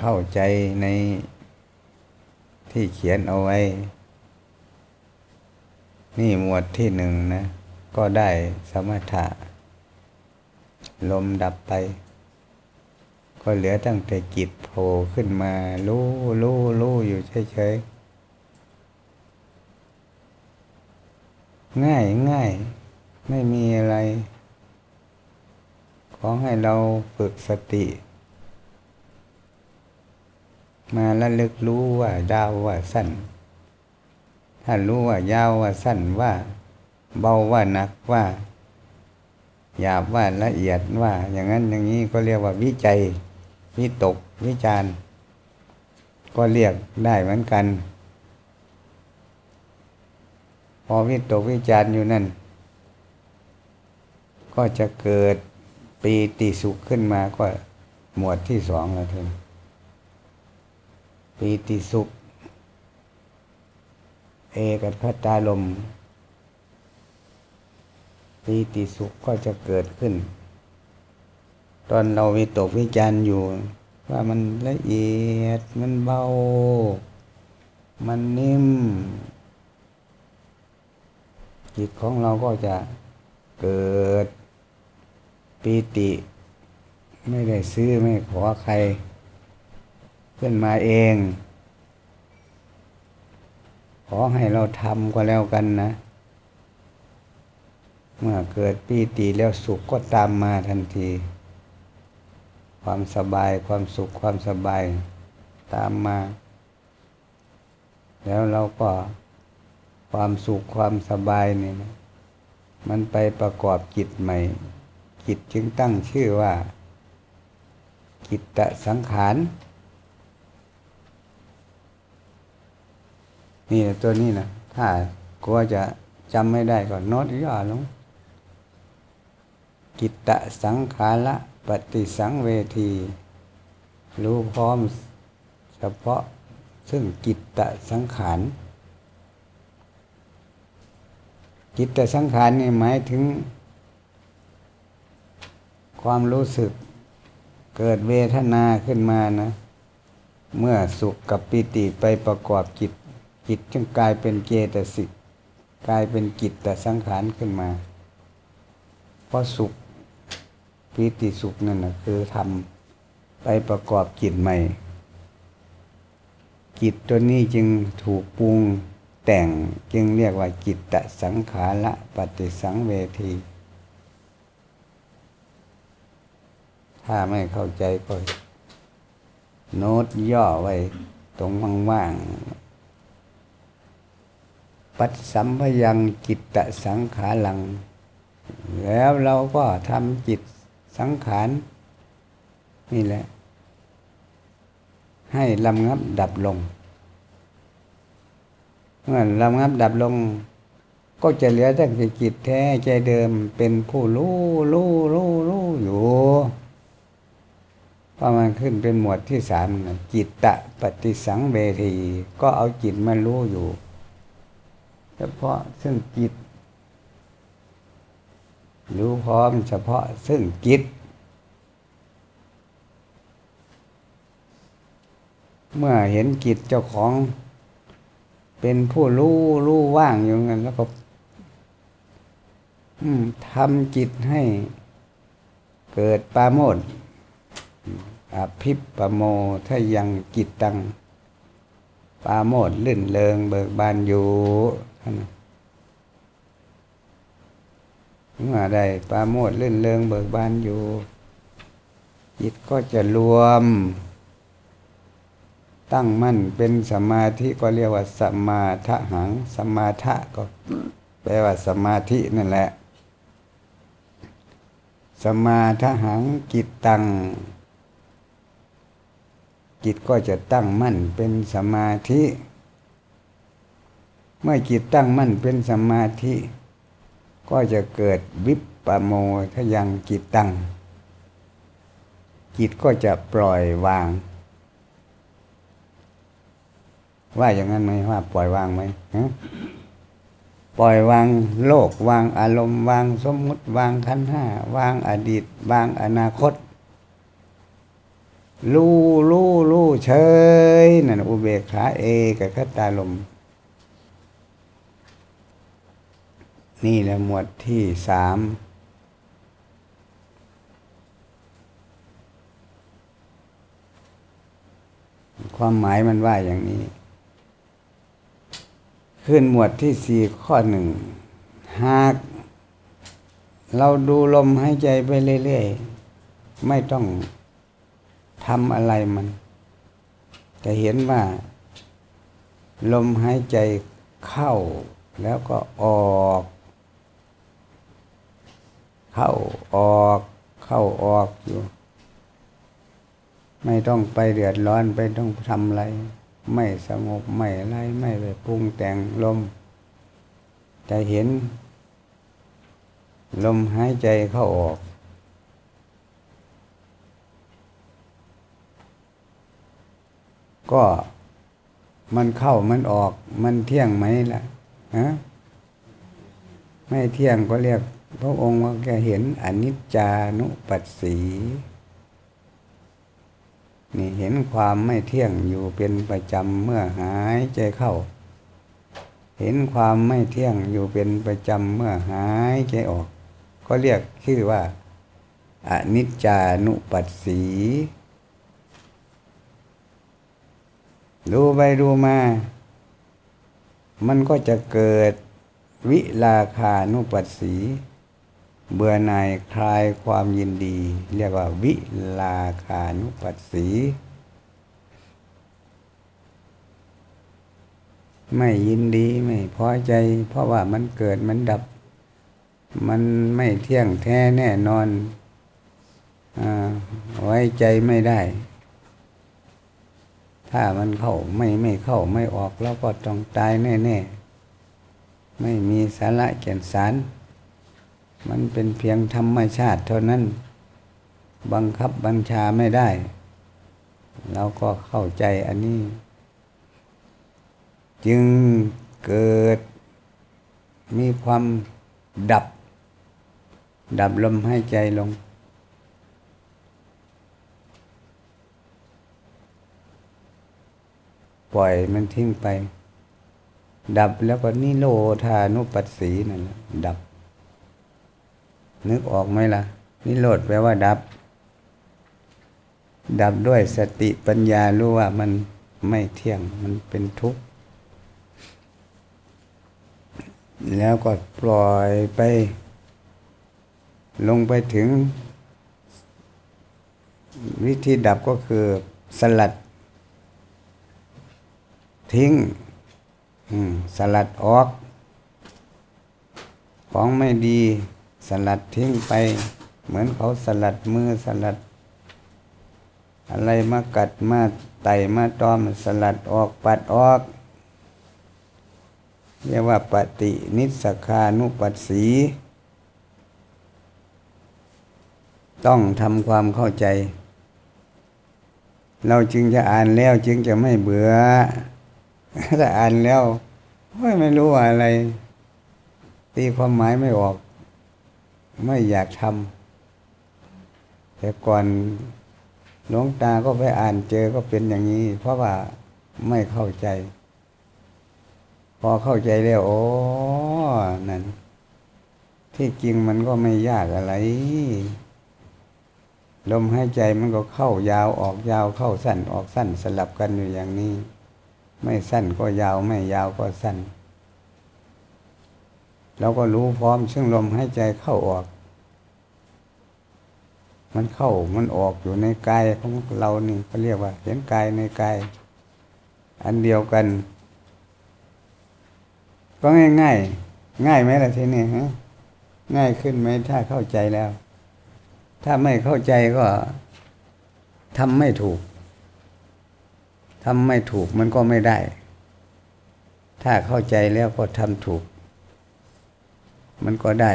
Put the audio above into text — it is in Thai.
เข้าใจในที่เขียนเอาไว้ นี่หมวดที่หนึ่งนะ ก็ได้สมถะ ลมดับไป ก็เหลือตั้งแต่จิตโผล่ขึ้นมา รู้รู้รู้อยู่เฉยๆง่ายง่ายไม่มีอะไร ขอให้เราฝึกสติ มาละลึกรู้ว่ายาวว่าสั้น ถ้ารู้ว่ายาวว่าสั้นว่า เบาว่าหนักว่าหยาบว่าละเอียดว่า อย่างนั้นอย่างนี้ก็เรียกว่าวิจัย วิตก วิจารณ์ก็เรียกได้เหมือนกัน พอวิตกวิจารณ์อยู่นั่น ก็จะเกิดปีติสุขขึ้นมาก็หมวดที่สองแล้วท่าน ปีติสุข เอกัคตาลมปีติสุขก็จะเกิดขึ้น ตอนเราวิตกวิจารณ์อยู่ ว่ามันละเอียดมันเบา มันนิ่ม จิตของเราก็จะเกิดปีติ ไม่ได้ซื้อไม่ขอใคร ขึ้นมาเอง ขอให้เราทำก็แล้วกันนะ เมื่อเกิดปีติแล้วสุขก็ตามมาทันที ความสบายความสุขความสบายตามมา แล้วเราก็ความสุขความสบายนี่นะมันไปประกอบจิตใหม่ จิตจึงตั้งชื่อว่าจิตตสังขาร นี่ตัวนี้นะถ้ากลัวจะจำไม่ได้ก็โน้ตย่อลง กิตตสังขาระปฏิสังเวที รู้พร้อมเฉพาะซึ่งกิตตสังขารจิตตสังขารนี่หมายถึง ความรู้สึกเกิดเวทนาขึ้นมานะ เมื่อสุขกับปิติไปประกอบจิต จิตจึงกลายเป็นเจตสิกกลายเป็นจิตแต่สังขารขึ้นมา เพราะสุขปิติสุขนั่นนะคือทำไปประกอบจิตใหม่ จิตตัวนี้จึงถูกปรุงแต่งจึงเรียกว่าจิตตสังขาระปฏิสังเวที ถ้าไม่เข้าใจก็โน้ตย่อไว้ตรงว่างๆ ปัดสัมพยังจิตตะสังขารัง แล้วเราก็ทำจิตสังขารนี่แหละ ให้ลำงับดับลง เมื่อลำงับดับลง ก็จะเหลือแต่จิตแท้ใจเดิมเป็นผู้รู้รู้รู้รู้อยู่พอมันขึ้นเป็นหมวดที่สามจิตตะปฏิสังเวที ก็เอาจิตมารู้อยู่ เฉพาะซึ่งจิต รู้พร้อมเฉพาะซึ่งจิต เมื่อเห็นจิตเจ้าของ เป็นผู้รู้รู้ว่างอยู่งั้นแล้วก็ทำจิตให้เกิดปาโมดอภิปปโมถ้ายังจิตตังปาโมดลื่นเลงเบิกบานอยู่ ท่านเมื่อใดปาโมดเลื่นเลงเบิกบานอยู่จิตก็จะรวม ตั้งมั่นเป็นสมาธิก็เรียกว่าสมาทะหังสมาทะก็แปลว่าสมาธินั่นแหละ สมาทะหังกิตตังจิตก็จะตั้งมั่นเป็นสมาธิ เมื่อจิตตั้งมั่นเป็นสมาธิ ก็จะเกิดวิปปโมทยังจิตตัง จิตก็จะปล่อยวาง ว่าอย่างนั้นไหมว่าปล่อยวางไหมปล่อยวางโลกวางอารมณ์วางสมมุติวางขันห้าวางอดีต วางอนาคตรู้รู้รู้เฉยนั่นอุเบกขาเอกคตาลม นี่แหละหมวดที่สามความหมายมันว่าอย่างนี้ ขึ้นหมวดที่สี่ข้อหนึ่ง หากเราดูลมหายใจไปเรื่อยๆ ไม่ต้องทำอะไรมัน จะเห็นว่า ลมหายใจเข้าแล้วก็ออก เข้าออก เข้าออกอยู่ ไม่ต้องไปเดือดร้อนไปต้องทำอะไร ไม่สงบไม่อะไรไม่ไปปรุงแต่งลมจะเห็น ลมหายใจเข้าออก ก็มันเข้ามันออก มันเที่ยงไหมล่ะฮะไม่เที่ยงก็เรียก พระองค์ว่าแกเห็นอนิจจานุปัสสีนี่เห็นความไม่เที่ยงอยู่เป็นประจำเมื่อหายใจเข้า เห็นความไม่เที่ยงอยู่เป็นประจำเมื่อหายใจออก ก็เรียกชื่อว่าอนิจจานุปัสสีดูไปดูมา มันก็จะเกิดวิลาคานุปัสสี เบื่อหน่ายคลายความยินดี เรียกว่าวิลาคานุปัสสี ไม่ยินดีไม่พอใจ เพราะว่ามันเกิดมันดับ มันไม่เที่ยงแท้แน่นอนอไว้ใจไม่ได้ ถ้ามันเข้าไม่ไม่เข้าไม่ออกแล้วก็ต้องตายแน่ ๆ ไม่มีสาระแก่นสาร มันเป็นเพียงธรรมชาติเท่านั้น บังคับบัญชาไม่ได้ เราก็เข้าใจอันนี้ จึงเกิดมีความดับ ดับลมหายใจลง ปล่อยมันทิ้งไป ดับแล้วก็นิโรธานุปัสสีนั่นแหละดับ นึกออกไหมล่ะ นิโรธแปลว่าดับ ดับด้วยสติปัญญารู้ว่ามันไม่เที่ยงมันเป็นทุกข์ แล้วก็ปล่อยไป ลงไปถึง วิธีดับก็คือสลัด ทิ้งสลัดออก ของไม่ดี สลัดทิ้งไป เหมือนเขาสลัดมือสลัด อะไรมากัดมาไต่มาตอมสลัดออกปัดออก เรียกว่าปฏินิสคานุปัสสี ต้องทำความเข้าใจ เราจึงจะอ่านแล้วจึงจะไม่เบื่อถ้าอ่านแล้วไม่รู้ว่าอะไร ตีความหมายไม่ออก ไม่อยากทำแต่ก่อนหลวงตาก็ไปอ่านเจอก็เป็นอย่างนี้ เพราะว่าไม่เข้าใจ พอเข้าใจแล้วโอ้นั่นที่จริงมันก็ไม่ยากอะไร ลมหายใจมันก็เข้ายาวออกยาวเข้าสั้นออกสั้นสลับกันอยู่อย่างนี้ ไม่สั้นก็ยาวไม่ยาวก็สั้น เราก็รู้พร้อมซึ่งลมหายใจเข้าออก มันเข้ามันออกอยู่ในกายของเรานี่เขาเรียกว่า เห็นกายในกาย อันเดียวกัน ก็ง่ายง่ายง่ายไหมล่ะทีนี้ฮะง่ายขึ้นไหมถ้าเข้าใจแล้ว ถ้าไม่เข้าใจก็ทำไม่ถูกทำไม่ถูกมันก็ไม่ได้ ถ้าเข้าใจแล้วก็ทำถูก มันก็ได้